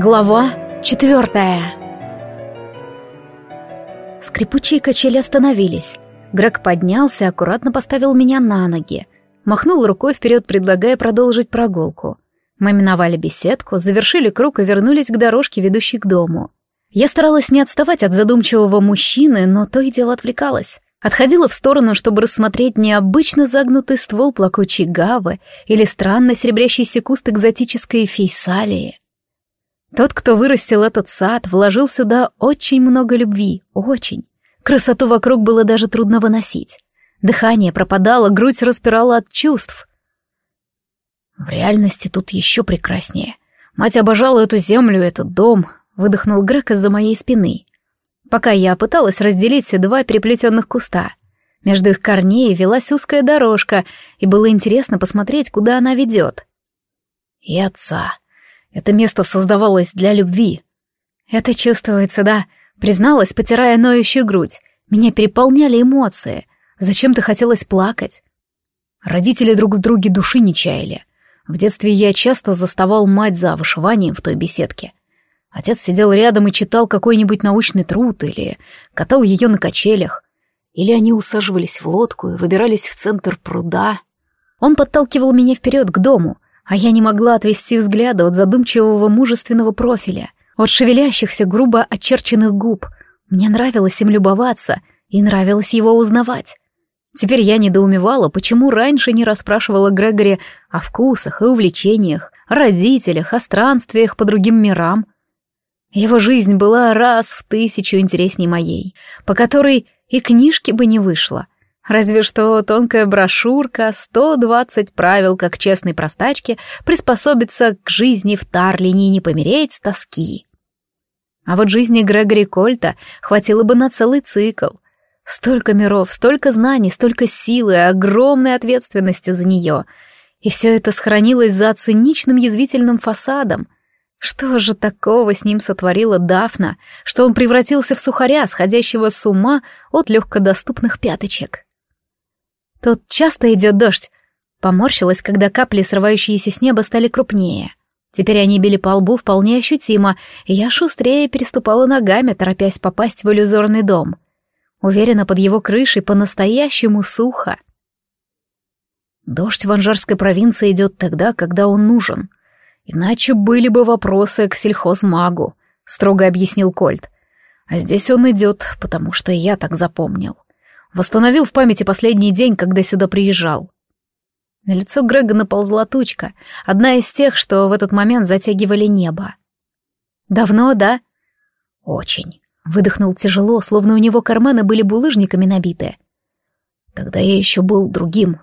Глава четвертая Скрипучие качели остановились. Грег поднялся, аккуратно поставил меня на ноги. Махнул рукой вперед, предлагая продолжить прогулку. Мы миновали беседку, завершили круг и вернулись к дорожке, ведущей к дому. Я старалась не отставать от задумчивого мужчины, но то и дело отвлекалась. Отходила в сторону, чтобы рассмотреть необычно загнутый ствол плакучей гавы или странно серебрящийся куст экзотической фейсалии. Тот, кто вырастил этот сад, вложил сюда очень много любви, очень. Красоту вокруг было даже трудно выносить. Дыхание пропадало, грудь распирала от чувств. В реальности тут еще прекраснее. Мать обожала эту землю, этот дом, выдохнул Грег из-за моей спины. Пока я пыталась разделить два переплетенных куста. Между их корней велась узкая дорожка, и было интересно посмотреть, куда она ведет. И отца. Это место создавалось для любви. Это чувствуется, да, призналась, потирая ноющую грудь. Меня переполняли эмоции. Зачем-то хотелось плакать. Родители друг в друге души не чаяли. В детстве я часто заставал мать за вышиванием в той беседке. Отец сидел рядом и читал какой-нибудь научный труд или катал ее на качелях. Или они усаживались в лодку и выбирались в центр пруда. Он подталкивал меня вперед к дому — а я не могла отвести взгляда от задумчивого мужественного профиля, от шевелящихся грубо очерченных губ. Мне нравилось им любоваться и нравилось его узнавать. Теперь я недоумевала, почему раньше не расспрашивала Грегори о вкусах и увлечениях, о родителях, о странствиях по другим мирам. Его жизнь была раз в тысячу интересней моей, по которой и книжки бы не вышло — Разве что тонкая брошюрка «120 правил, как честной простачке приспособиться к жизни в Тарлине и не помереть с тоски». А вот жизни Грегори Кольта хватило бы на целый цикл. Столько миров, столько знаний, столько силы огромной ответственности за нее. И все это сохранилось за циничным язвительным фасадом. Что же такого с ним сотворила Дафна, что он превратился в сухаря, сходящего с ума от легкодоступных пяточек? Тут часто идет дождь. Поморщилась, когда капли, срывающиеся с неба, стали крупнее. Теперь они били по лбу вполне ощутимо, и я шустрее переступала ногами, торопясь попасть в иллюзорный дом. Уверена, под его крышей по-настоящему сухо. Дождь в Анжарской провинции идет тогда, когда он нужен. Иначе были бы вопросы к сельхозмагу, строго объяснил Кольт. А здесь он идет, потому что я так запомнил. Восстановил в памяти последний день, когда сюда приезжал. На лицо Грега наползла тучка, одна из тех, что в этот момент затягивали небо. «Давно, да?» «Очень», — выдохнул тяжело, словно у него карманы были булыжниками набиты. «Тогда я еще был другим.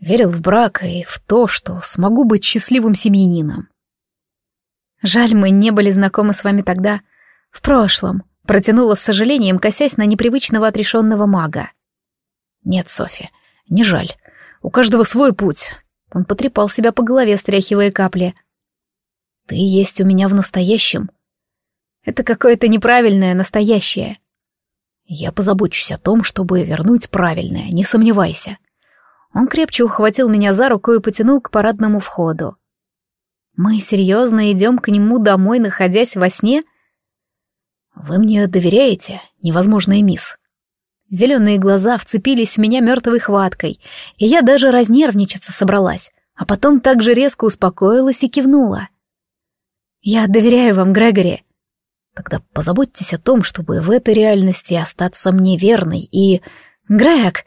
Верил в брак и в то, что смогу быть счастливым семьянином». «Жаль, мы не были знакомы с вами тогда, в прошлом», Протянула с сожалением, косясь на непривычного отрешенного мага. «Нет, Софи, не жаль. У каждого свой путь». Он потрепал себя по голове, стряхивая капли. «Ты есть у меня в настоящем». «Это какое-то неправильное настоящее». «Я позабочусь о том, чтобы вернуть правильное, не сомневайся». Он крепче ухватил меня за руку и потянул к парадному входу. «Мы серьезно идем к нему домой, находясь во сне?» «Вы мне доверяете, невозможная мисс?» Зеленые глаза вцепились в меня мертвой хваткой, и я даже разнервничаться собралась, а потом так же резко успокоилась и кивнула. «Я доверяю вам, Грегори». «Тогда позаботьтесь о том, чтобы в этой реальности остаться мне верной и...» «Грег!»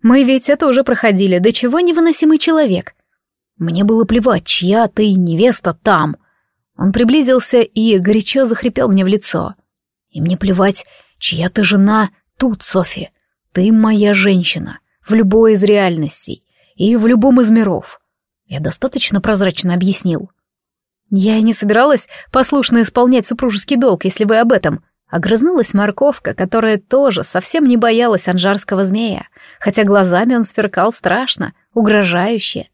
«Мы ведь это уже проходили, до чего невыносимый человек?» «Мне было плевать, чья ты невеста там», он приблизился и горячо захрипел мне в лицо. «И мне плевать, чья ты жена тут, Софи. Ты моя женщина, в любой из реальностей и в любом из миров». Я достаточно прозрачно объяснил. «Я и не собиралась послушно исполнять супружеский долг, если вы об этом», Огрызнулась морковка, которая тоже совсем не боялась анжарского змея, хотя глазами он сверкал страшно, угрожающе.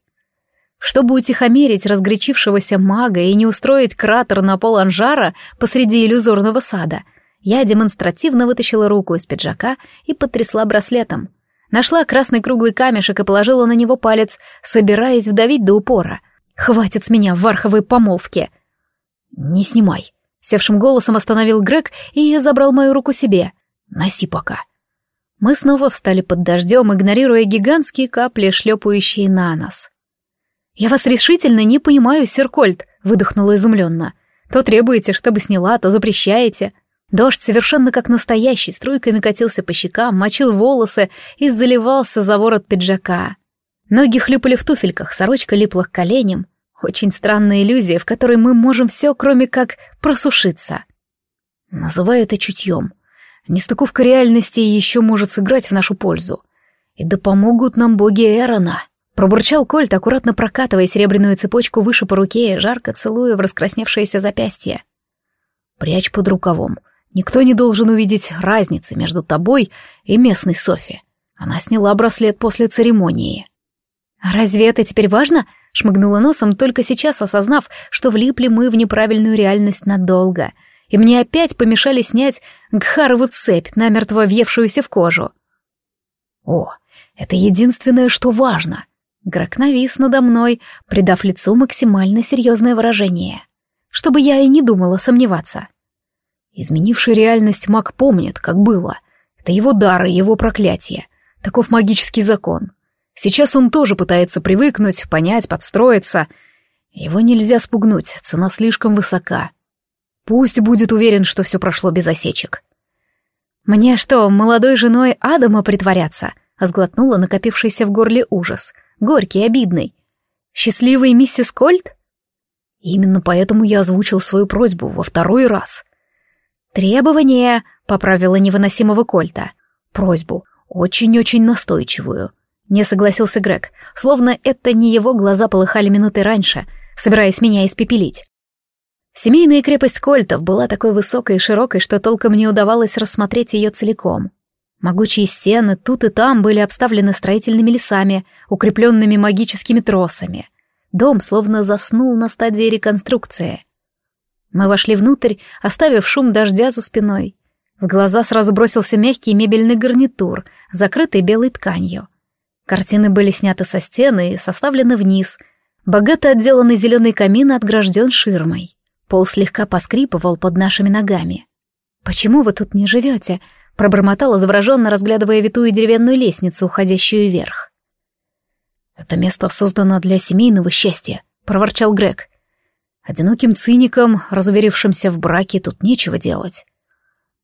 Чтобы утихомирить разгорячившегося мага и не устроить кратер на пол анжара посреди иллюзорного сада, я демонстративно вытащила руку из пиджака и потрясла браслетом. Нашла красный круглый камешек и положила на него палец, собираясь вдавить до упора. «Хватит с меня варховой помолвки!» «Не снимай», — севшим голосом остановил Грег и забрал мою руку себе. «Носи пока». Мы снова встали под дождем, игнорируя гигантские капли, шлепающие на нас. «Я вас решительно не понимаю, сэр Кольт», — выдохнула изумленно. «То требуете, чтобы сняла, то запрещаете». Дождь совершенно как настоящий, струйками катился по щекам, мочил волосы и заливался за ворот пиджака. Ноги хлюпали в туфельках, сорочка липла к коленям. Очень странная иллюзия, в которой мы можем все, кроме как просушиться. Называю это чутьем. Нестыковка реальности еще может сыграть в нашу пользу. И да помогут нам боги Эрона. Пробурчал Кольт, аккуратно прокатывая серебряную цепочку выше по руке жарко целуя в раскрасневшееся запястье. «Прячь под рукавом. Никто не должен увидеть разницы между тобой и местной Софи. Она сняла браслет после церемонии». «Разве это теперь важно?» — шмыгнула носом, только сейчас осознав, что влипли мы в неправильную реальность надолго — и мне опять помешали снять гхарову цепь, намертво въевшуюся в кожу. О, это единственное, что важно. Грак навис надо мной, придав лицу максимально серьезное выражение. Чтобы я и не думала сомневаться. Изменивший реальность маг помнит, как было. Это его дар и его проклятие. Таков магический закон. Сейчас он тоже пытается привыкнуть, понять, подстроиться. Его нельзя спугнуть, цена слишком высока. Пусть будет уверен, что все прошло без осечек. «Мне что, молодой женой Адама притворяться?» — сглотнула накопившийся в горле ужас. Горький, обидный. «Счастливый миссис Кольт?» Именно поэтому я озвучил свою просьбу во второй раз. «Требование», — поправила невыносимого Кольта. «Просьбу. Очень-очень настойчивую». Не согласился Грег, словно это не его глаза полыхали минуты раньше, собираясь меня испепелить. Семейная крепость Кольтов была такой высокой и широкой, что толком не удавалось рассмотреть ее целиком. Могучие стены тут и там были обставлены строительными лесами, укрепленными магическими тросами. Дом словно заснул на стадии реконструкции. Мы вошли внутрь, оставив шум дождя за спиной. В глаза сразу бросился мягкий мебельный гарнитур, закрытый белой тканью. Картины были сняты со стены и составлены вниз. Богато отделанный зеленый камин отгражден ширмой. Пол слегка поскрипывал под нашими ногами. «Почему вы тут не живете?» — пробормотала завороженно, разглядывая витую деревянную лестницу, уходящую вверх. «Это место создано для семейного счастья», — проворчал Грег. «Одиноким циникам, разуверившимся в браке, тут нечего делать».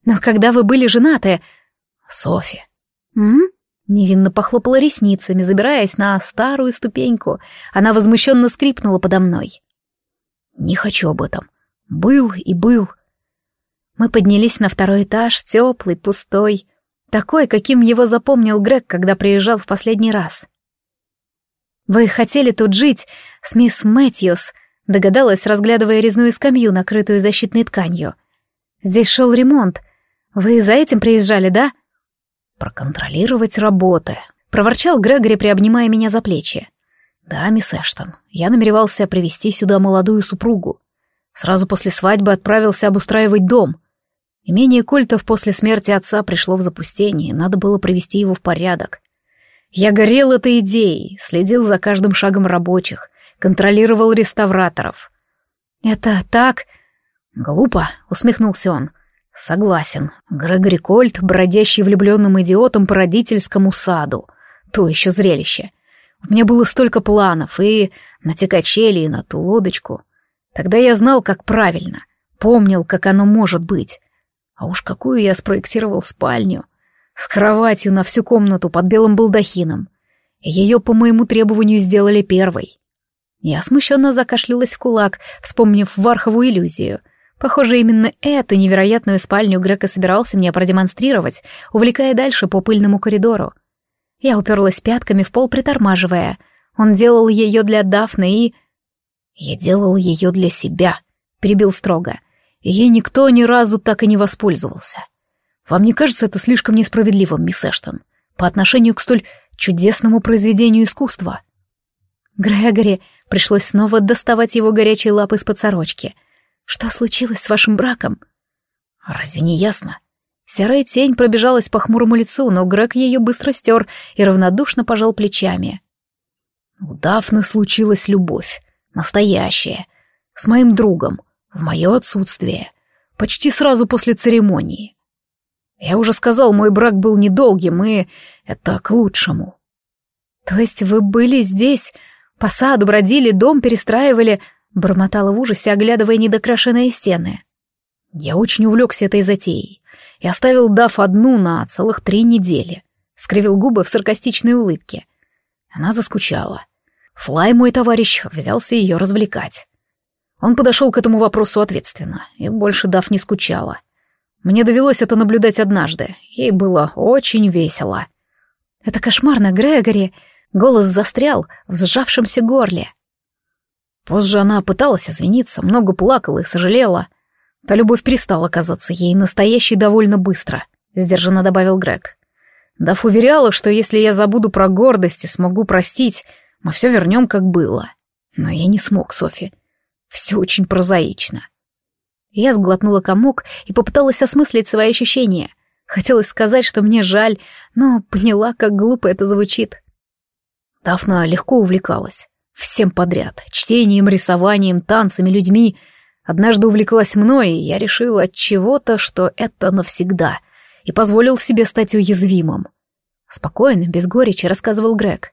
«Но когда вы были женаты...» «Софи». «М?» Невинно похлопала ресницами, забираясь на старую ступеньку. Она возмущенно скрипнула подо мной. Не хочу об этом. Был и был. Мы поднялись на второй этаж, теплый, пустой. Такой, каким его запомнил Грег, когда приезжал в последний раз. «Вы хотели тут жить с мисс Мэтьюс», — догадалась, разглядывая резную скамью, накрытую защитной тканью. «Здесь шел ремонт. Вы за этим приезжали, да?» «Проконтролировать работы», — проворчал Грегори, приобнимая меня за плечи. «Да, мисс Эштон, я намеревался привести сюда молодую супругу. Сразу после свадьбы отправился обустраивать дом. Имение Кольтов после смерти отца пришло в запустение, надо было привести его в порядок. Я горел этой идеей, следил за каждым шагом рабочих, контролировал реставраторов. «Это так...» «Глупо», — усмехнулся он. «Согласен. Грегори Кольт, бродящий влюбленным идиотом по родительскому саду. То еще зрелище. У меня было столько планов, и на те качели, и на ту лодочку. Тогда я знал, как правильно, помнил, как оно может быть. А уж какую я спроектировал спальню. С кроватью на всю комнату под белым балдахином. Ее по моему требованию сделали первой. Я смущенно закашлялась в кулак, вспомнив Вархову иллюзию. Похоже, именно эту невероятную спальню Грека собирался мне продемонстрировать, увлекая дальше по пыльному коридору. Я уперлась пятками в пол, притормаживая. Он делал ее для Дафны и... «Я делал ее для себя», — перебил строго. Ей никто ни разу так и не воспользовался. Вам не кажется это слишком несправедливым, мисс Эштон, по отношению к столь чудесному произведению искусства?» Грегори пришлось снова доставать его горячие лапы из-под сорочки. «Что случилось с вашим браком?» «Разве не ясно?» Серая тень пробежалась по хмурому лицу, но Грег ее быстро стер и равнодушно пожал плечами. У Дафны случилась любовь. Настоящая. С моим другом. В мое отсутствие. Почти сразу после церемонии. Я уже сказал, мой брак был недолгим, и это к лучшему. То есть вы были здесь, по саду бродили, дом перестраивали, бормотала в ужасе, оглядывая недокрашенные стены. Я очень увлекся этой затеей и оставил Дав одну на целых три недели. Скривил губы в саркастичной улыбке. Она заскучала. Флай, мой товарищ, взялся ее развлекать. Он подошел к этому вопросу ответственно, и больше Дав не скучала. Мне довелось это наблюдать однажды. Ей было очень весело. «Это кошмарно, Грегори!» Голос застрял в сжавшемся горле. Позже она пыталась извиниться, много плакала и сожалела. Та любовь перестала казаться ей настоящей довольно быстро, — сдержанно добавил Грег. Дав уверяла, что если я забуду про гордость и смогу простить, мы все вернем, как было. Но я не смог, Софи. Все очень прозаично. Я сглотнула комок и попыталась осмыслить свои ощущения. Хотелось сказать, что мне жаль, но поняла, как глупо это звучит. Дафна легко увлекалась. Всем подряд. Чтением, рисованием, танцами, людьми. Однажды увлеклась мной, и я решил от чего-то, что это навсегда, и позволил себе стать уязвимым. Спокойно, без горечи, рассказывал Грег.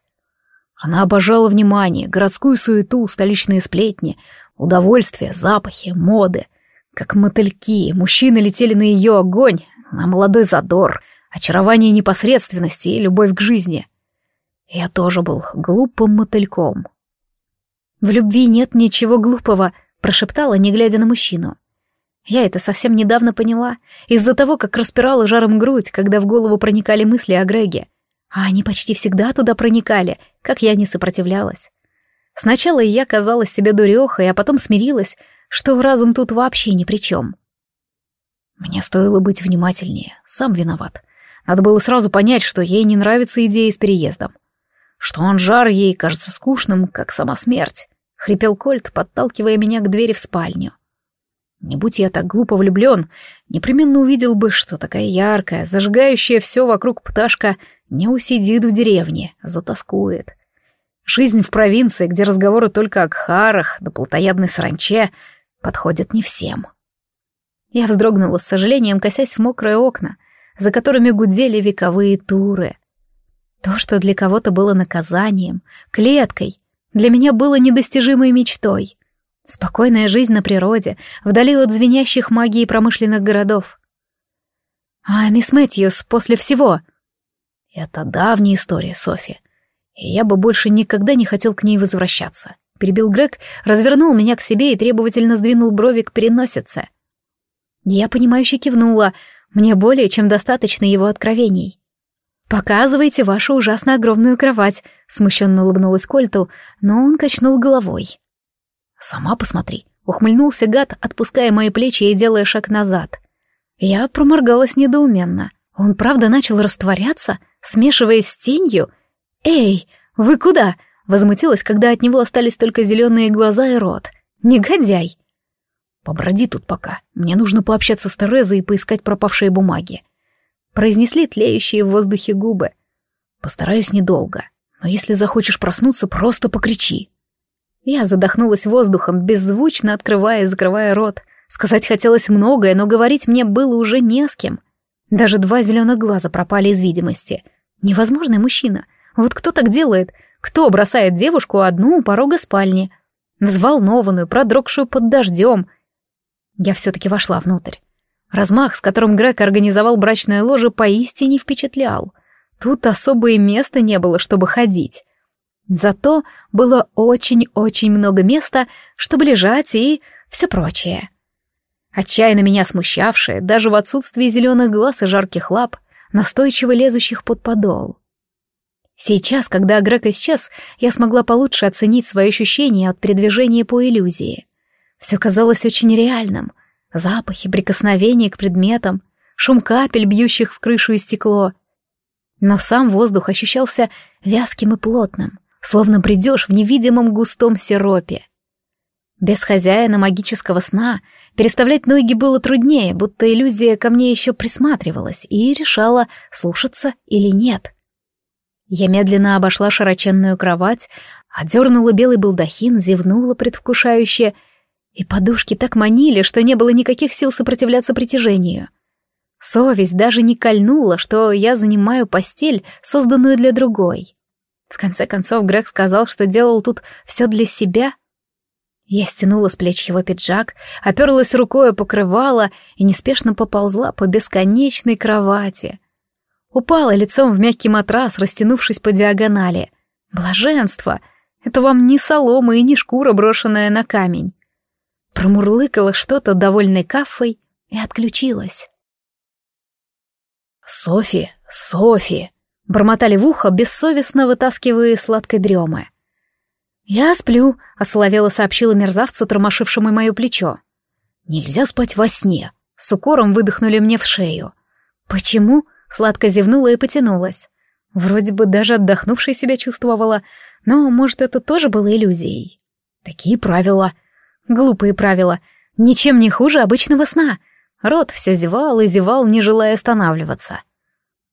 Она обожала внимание, городскую суету, столичные сплетни, удовольствие, запахи, моды. Как мотыльки, мужчины летели на ее огонь, на молодой задор, очарование непосредственности и любовь к жизни. Я тоже был глупым мотыльком. «В любви нет ничего глупого», — прошептала, не глядя на мужчину. Я это совсем недавно поняла, из-за того, как распирала жаром грудь, когда в голову проникали мысли о Греге. А они почти всегда туда проникали, как я не сопротивлялась. Сначала я казалась себе дурехой, а потом смирилась, что разум тут вообще ни при чем. Мне стоило быть внимательнее, сам виноват. Надо было сразу понять, что ей не нравится идея с переездом. Что он жар ей кажется скучным, как сама смерть. Хрипел Кольт, подталкивая меня к двери в спальню. Не будь я так глупо влюблен, непременно увидел бы, что такая яркая, зажигающая все вокруг пташка не усидит в деревне, затаскует. Жизнь в провинции, где разговоры только о кхарах да плотоядной саранче, подходит не всем. Я вздрогнула с сожалением, косясь в мокрые окна, за которыми гудели вековые туры. То, что для кого-то было наказанием, клеткой, для меня было недостижимой мечтой. Спокойная жизнь на природе, вдали от звенящих магии промышленных городов. А мисс Мэтьюс после всего... Это давняя история, Софи. Я бы больше никогда не хотел к ней возвращаться. Перебил Грег, развернул меня к себе и требовательно сдвинул брови к переносице. Я понимающе кивнула, мне более чем достаточно его откровений. «Показывайте вашу ужасно огромную кровать», — смущенно улыбнулась Кольту, но он качнул головой. «Сама посмотри», — ухмыльнулся гад, отпуская мои плечи и делая шаг назад. Я проморгалась недоуменно. Он правда начал растворяться, смешиваясь с тенью? «Эй, вы куда?» — возмутилась, когда от него остались только зеленые глаза и рот. «Негодяй!» «Поброди тут пока. Мне нужно пообщаться с Терезой и поискать пропавшие бумаги». Произнесли тлеющие в воздухе губы. «Постараюсь недолго, но если захочешь проснуться, просто покричи». Я задохнулась воздухом, беззвучно открывая и закрывая рот. Сказать хотелось многое, но говорить мне было уже не с кем. Даже два зеленых глаза пропали из видимости. Невозможный мужчина. Вот кто так делает? Кто бросает девушку одну у порога спальни? Взволнованную, продрогшую под дождем. Я все-таки вошла внутрь. Размах, с которым Грег организовал брачное ложе, поистине впечатлял. Тут особое места не было, чтобы ходить. Зато было очень-очень много места, чтобы лежать и все прочее. Отчаянно меня смущавшее, даже в отсутствии зеленых глаз и жарких лап, настойчиво лезущих под подол. Сейчас, когда Грег исчез, я смогла получше оценить свои ощущения от передвижения по иллюзии. Все казалось очень реальным. Запахи, прикосновения к предметам, шум капель, бьющих в крышу и стекло. Но сам воздух ощущался вязким и плотным — словно бредешь в невидимом густом сиропе. Без хозяина магического сна переставлять ноги было труднее, будто иллюзия ко мне еще присматривалась и решала, слушаться или нет. Я медленно обошла широченную кровать, одернула белый балдахин, зевнула предвкушающе И подушки так манили, что не было никаких сил сопротивляться притяжению. Совесть даже не кольнула, что я занимаю постель, созданную для другой. В конце концов, Грег сказал, что делал тут все для себя. Я стянула с плеч его пиджак, оперлась рукой о покрывало и неспешно поползла по бесконечной кровати. Упала лицом в мягкий матрас, растянувшись по диагонали. Блаженство! Это вам не солома и не шкура, брошенная на камень. Промурлыкала что-то довольной кафой и отключилась. «Софи, Софи!» — бормотали в ухо, бессовестно вытаскивая сладкой дремы. «Я сплю», — осоловела сообщила мерзавцу, тормошившему мое плечо. «Нельзя спать во сне», — с укором выдохнули мне в шею. «Почему?» — сладко зевнула и потянулась. Вроде бы даже отдохнувшей себя чувствовала, но, может, это тоже было иллюзией. Такие правила. Глупые правила. Ничем не хуже обычного сна. Рот все зевал и зевал, не желая останавливаться.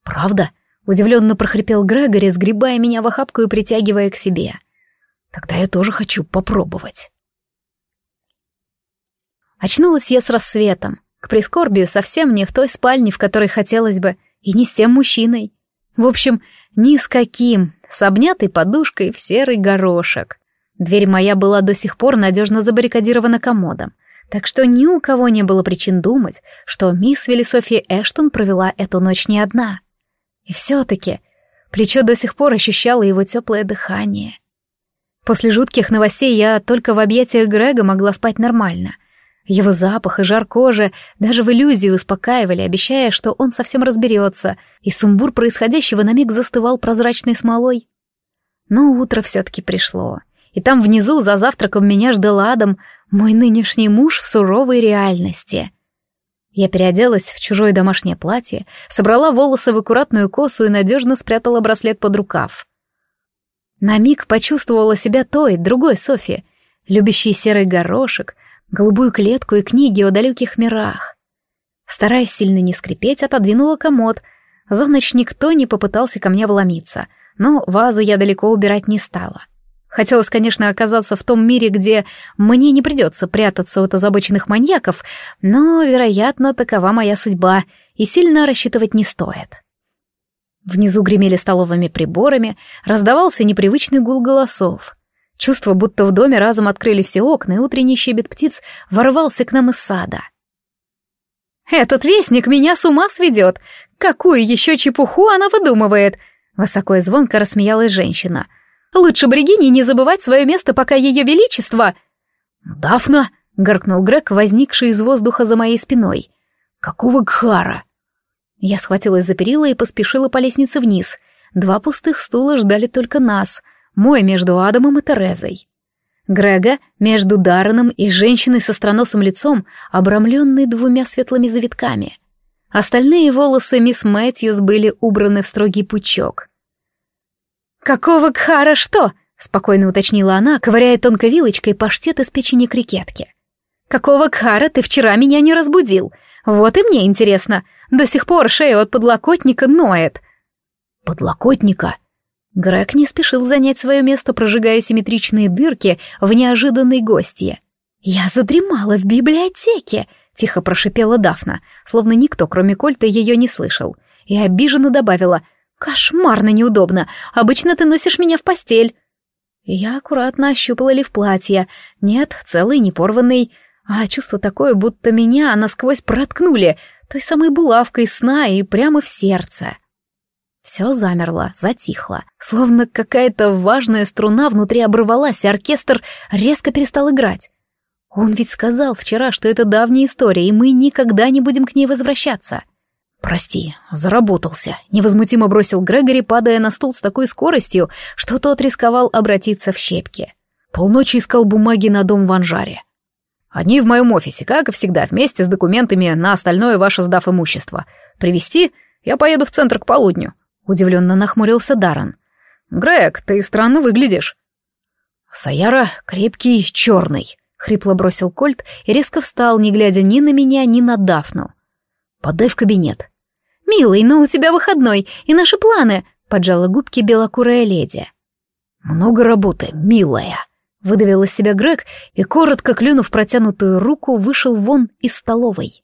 «Правда?» — удивленно прохрипел Грегори, сгребая меня в охапку и притягивая к себе. «Тогда я тоже хочу попробовать». Очнулась я с рассветом, к прискорбию совсем не в той спальне, в которой хотелось бы, и не с тем мужчиной. В общем, ни с каким, с обнятой подушкой в серый горошек. Дверь моя была до сих пор надежно забаррикадирована комодом, так что ни у кого не было причин думать, что мисс Велисофия Эштон провела эту ночь не одна. И все-таки плечо до сих пор ощущало его теплое дыхание. После жутких новостей я только в объятиях Грега могла спать нормально. Его запах и жар кожи даже в иллюзии успокаивали, обещая, что он совсем разберется, и сумбур происходящего на миг застывал прозрачной смолой. Но утро все-таки пришло, и там внизу за завтраком меня ждал Адам, мой нынешний муж в суровой реальности. Я переоделась в чужое домашнее платье, собрала волосы в аккуратную косу и надежно спрятала браслет под рукав. На миг почувствовала себя той, другой Софи, любящей серый горошек, голубую клетку и книги о далеких мирах. Стараясь сильно не скрипеть, отодвинула комод. За ночь никто не попытался ко мне вломиться, но вазу я далеко убирать не стала. — Хотелось, конечно, оказаться в том мире, где мне не придется прятаться от озабоченных маньяков, но, вероятно, такова моя судьба, и сильно рассчитывать не стоит. Внизу гремели столовыми приборами, раздавался непривычный гул голосов. Чувство, будто в доме разом открыли все окна, и утренний щебет птиц ворвался к нам из сада. «Этот вестник меня с ума сведет! Какую еще чепуху она выдумывает!» Высоко и звонко рассмеялась женщина — Лучше Бригине не забывать свое место, пока ее величество...» «Дафна!» — гаркнул Грег, возникший из воздуха за моей спиной. «Какого гхара?» Я схватилась за перила и поспешила по лестнице вниз. Два пустых стула ждали только нас, мой между Адамом и Терезой. Грега между Дарреном и женщиной со страносым лицом, обрамленной двумя светлыми завитками. Остальные волосы мисс Мэтьюс были убраны в строгий пучок — «Какого кхара что?» — спокойно уточнила она, ковыряя тонкой вилочкой паштет из печени крикетки. «Какого кхара ты вчера меня не разбудил? Вот и мне интересно. До сих пор шея от подлокотника ноет». «Подлокотника?» Грег не спешил занять свое место, прожигая симметричные дырки в неожиданной гостье. «Я задремала в библиотеке», — тихо прошипела Дафна, словно никто, кроме Кольта, ее не слышал, и обиженно добавила — Кошмарно неудобно. Обычно ты носишь меня в постель. Я аккуратно ощупала ли в платье. Нет, целый, не порванный. А чувство такое, будто меня насквозь проткнули, той самой булавкой сна и прямо в сердце. Все замерло, затихло, словно какая-то важная струна внутри оборвалась, и оркестр резко перестал играть. Он ведь сказал вчера, что это давняя история, и мы никогда не будем к ней возвращаться. — «Прости, заработался», — невозмутимо бросил Грегори, падая на стул с такой скоростью, что тот рисковал обратиться в щепки. Полночи искал бумаги на дом в Анжаре. «Они в моем офисе, как и всегда, вместе с документами на остальное ваше сдав имущество. Привезти? Я поеду в центр к полудню», — удивленно нахмурился Даррен. «Грег, ты странно выглядишь». «Саяра крепкий, черный», — хрипло бросил Кольт и резко встал, не глядя ни на меня, ни на Дафну. «Подай в кабинет», «Милый, но у тебя выходной, и наши планы», — поджала губки белокурая леди. «Много работы, милая», — Выдавил из себя Грег и, коротко клюнув протянутую руку, вышел вон из столовой.